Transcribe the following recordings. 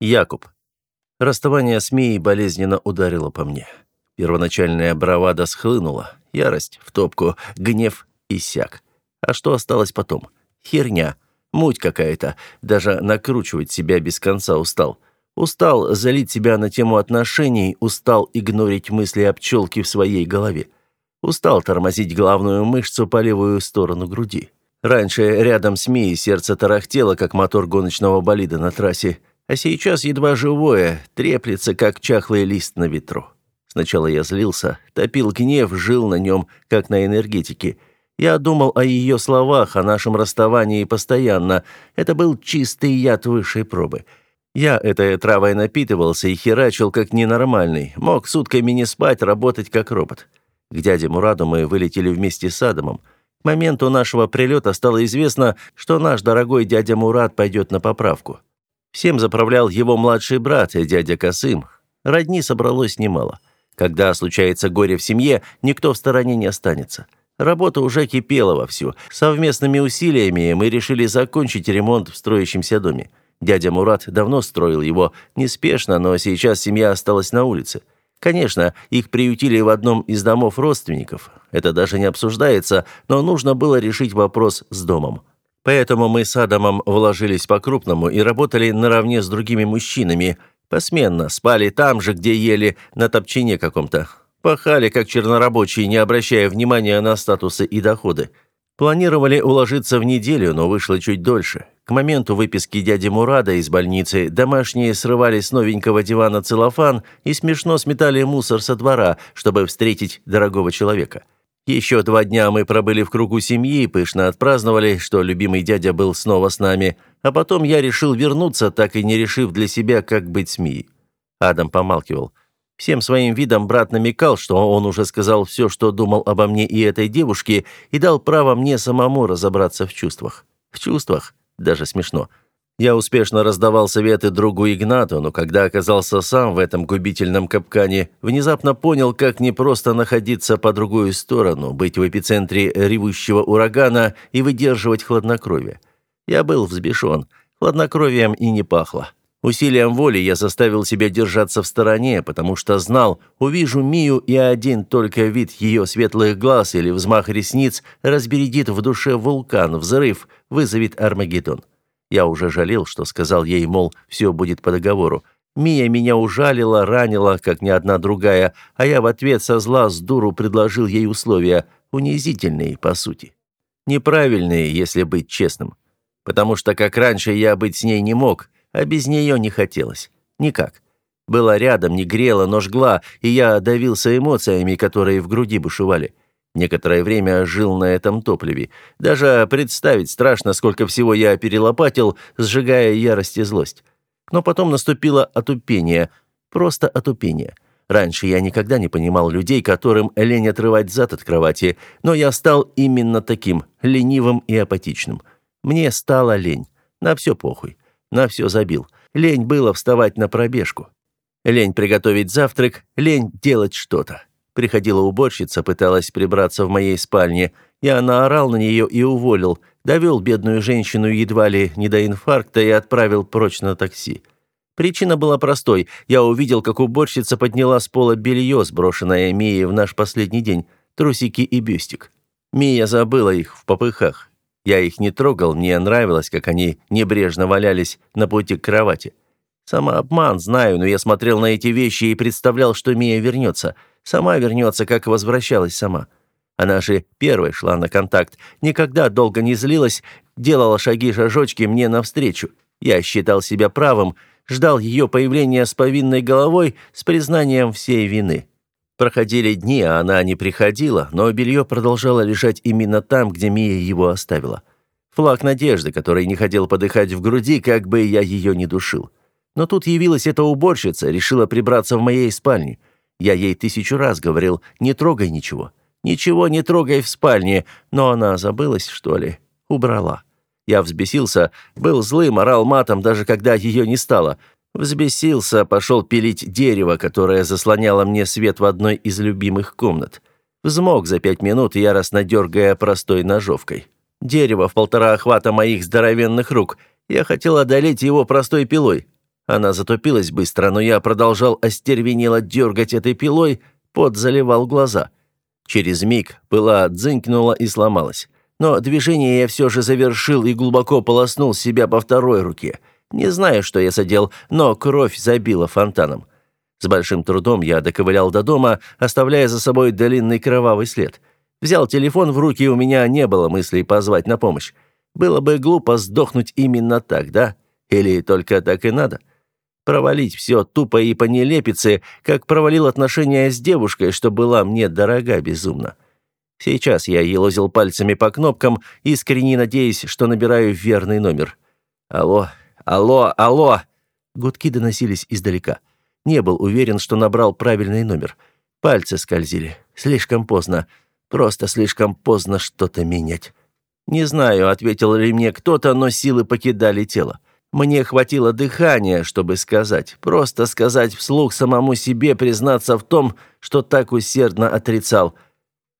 Якуб. Расставание с Мией болезненно ударило по мне. Первоначальная бравада схлынула, ярость в топку, гнев иссяк. А что осталось потом? Херня. Муть какая-то. Даже накручивать себя без конца устал. Устал залить себя на тему отношений, устал игнорить мысли о пчелке в своей голове. Устал тормозить главную мышцу по левую сторону груди. Раньше рядом с Мией сердце тарахтело, как мотор гоночного болида на трассе, а сейчас едва живое, треплется, как чахлый лист на ветру. Сначала я злился, топил гнев, жил на нем, как на энергетике. Я думал о ее словах, о нашем расставании постоянно. Это был чистый яд высшей пробы. Я этой травой напитывался и херачил как ненормальный. Мог сутками не спать, работать как робот. К дяде Мураду мы вылетели вместе с Адамом. К моменту нашего прилета стало известно, что наш дорогой дядя Мурат пойдет на поправку. Всем заправлял его младший брат, дядя Касым. Родни собралось немало. Когда случается горе в семье, никто в стороне не останется. Работа уже кипела вовсю. Совместными усилиями мы решили закончить ремонт в строящемся доме. Дядя Мурат давно строил его, неспешно, но сейчас семья осталась на улице. Конечно, их приютили в одном из домов родственников. Это даже не обсуждается, но нужно было решить вопрос с домом. Поэтому мы с Адамом вложились по-крупному и работали наравне с другими мужчинами. Посменно спали там же, где ели, на топчине каком-то. Пахали, как чернорабочие, не обращая внимания на статусы и доходы. Планировали уложиться в неделю, но вышло чуть дольше. К моменту выписки дяди Мурада из больницы домашние срывали с новенького дивана целлофан и смешно сметали мусор со двора, чтобы встретить дорогого человека. Еще два дня мы пробыли в кругу семьи, пышно отпраздновали, что любимый дядя был снова с нами, а потом я решил вернуться, так и не решив для себя, как быть с Мией. Адам помалкивал. Всем своим видом брат намекал, что он уже сказал все, что думал обо мне и этой девушке, и дал право мне самому разобраться в чувствах. В чувствах? Даже смешно. Я успешно раздавал советы другу Игнату, но когда оказался сам в этом губительном капкане, внезапно понял, как непросто находиться по другую сторону, быть в эпицентре ревущего урагана и выдерживать хладнокровие. Я был взбешен. Хладнокровием и не пахло. Усилием воли я заставил себя держаться в стороне, потому что знал, увижу Мию, и один только вид ее светлых глаз или взмах ресниц разбередит в душе вулкан, взрыв, вызовет Армагеддон. Я уже жалел, что сказал ей, мол, все будет по договору. Мия меня ужалила, ранила, как ни одна другая, а я в ответ со зла с дуру предложил ей условия, унизительные, по сути. Неправильные, если быть честным. Потому что, как раньше, я быть с ней не мог – а без нее не хотелось. Никак. Была рядом, не грела, но жгла, и я давился эмоциями, которые в груди бушевали. Некоторое время жил на этом топливе. Даже представить страшно, сколько всего я перелопатил, сжигая ярость и злость. Но потом наступило отупение. Просто отупение. Раньше я никогда не понимал людей, которым лень отрывать зад от кровати, но я стал именно таким, ленивым и апатичным. Мне стало лень. На все похуй. На все забил. Лень было вставать на пробежку. Лень приготовить завтрак, лень делать что-то. Приходила уборщица, пыталась прибраться в моей спальне. Я наорал на нее и уволил. Довел бедную женщину едва ли не до инфаркта и отправил прочь на такси. Причина была простой. Я увидел, как уборщица подняла с пола белье, сброшенное Мией в наш последний день, трусики и бюстик. Мия забыла их в попыхах. Я их не трогал, мне нравилось, как они небрежно валялись на пути к кровати. Самообман, знаю, но я смотрел на эти вещи и представлял, что Мия вернется. Сама вернется, как возвращалась сама. Она же первой шла на контакт, никогда долго не злилась, делала шаги-шажочки мне навстречу. Я считал себя правым, ждал ее появления с повинной головой, с признанием всей вины. Проходили дни, а она не приходила, но белье продолжало лежать именно там, где Мия его оставила. Флаг надежды, который не хотел подыхать в груди, как бы я ее не душил. Но тут явилась эта уборщица, решила прибраться в моей спальне. Я ей тысячу раз говорил, не трогай ничего. Ничего не трогай в спальне, но она забылась, что ли, убрала. Я взбесился, был злым, орал матом, даже когда ее не стало. Взбесился, пошел пилить дерево, которое заслоняло мне свет в одной из любимых комнат. Взмок за пять минут, яростно дергая простой ножовкой. Дерево в полтора охвата моих здоровенных рук. Я хотел одолеть его простой пилой. Она затупилась быстро, но я продолжал остервенело дергать этой пилой, пот заливал глаза. Через миг пыла дзынькнула и сломалась. Но движение я все же завершил и глубоко полоснул себя по второй руке. Не знаю, что я задел, но кровь забила фонтаном. С большим трудом я доковылял до дома, оставляя за собой длинный кровавый след. Взял телефон в руки, и у меня не было мыслей позвать на помощь. Было бы глупо сдохнуть именно так, да? Или только так и надо? Провалить все тупо и по нелепице, как провалил отношения с девушкой, что была мне дорога безумно. Сейчас я елозил пальцами по кнопкам, искренне надеясь, что набираю верный номер. «Алло, алло, алло!» Гудки доносились издалека. Не был уверен, что набрал правильный номер. Пальцы скользили. Слишком поздно. Просто слишком поздно что-то менять. «Не знаю», — ответил ли мне кто-то, но силы покидали тело. Мне хватило дыхания, чтобы сказать. Просто сказать вслух самому себе, признаться в том, что так усердно отрицал.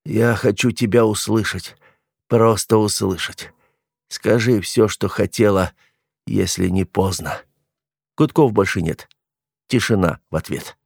«Я хочу тебя услышать. Просто услышать. Скажи все, что хотела, если не поздно». Гудков больше нет. Тишина в ответ.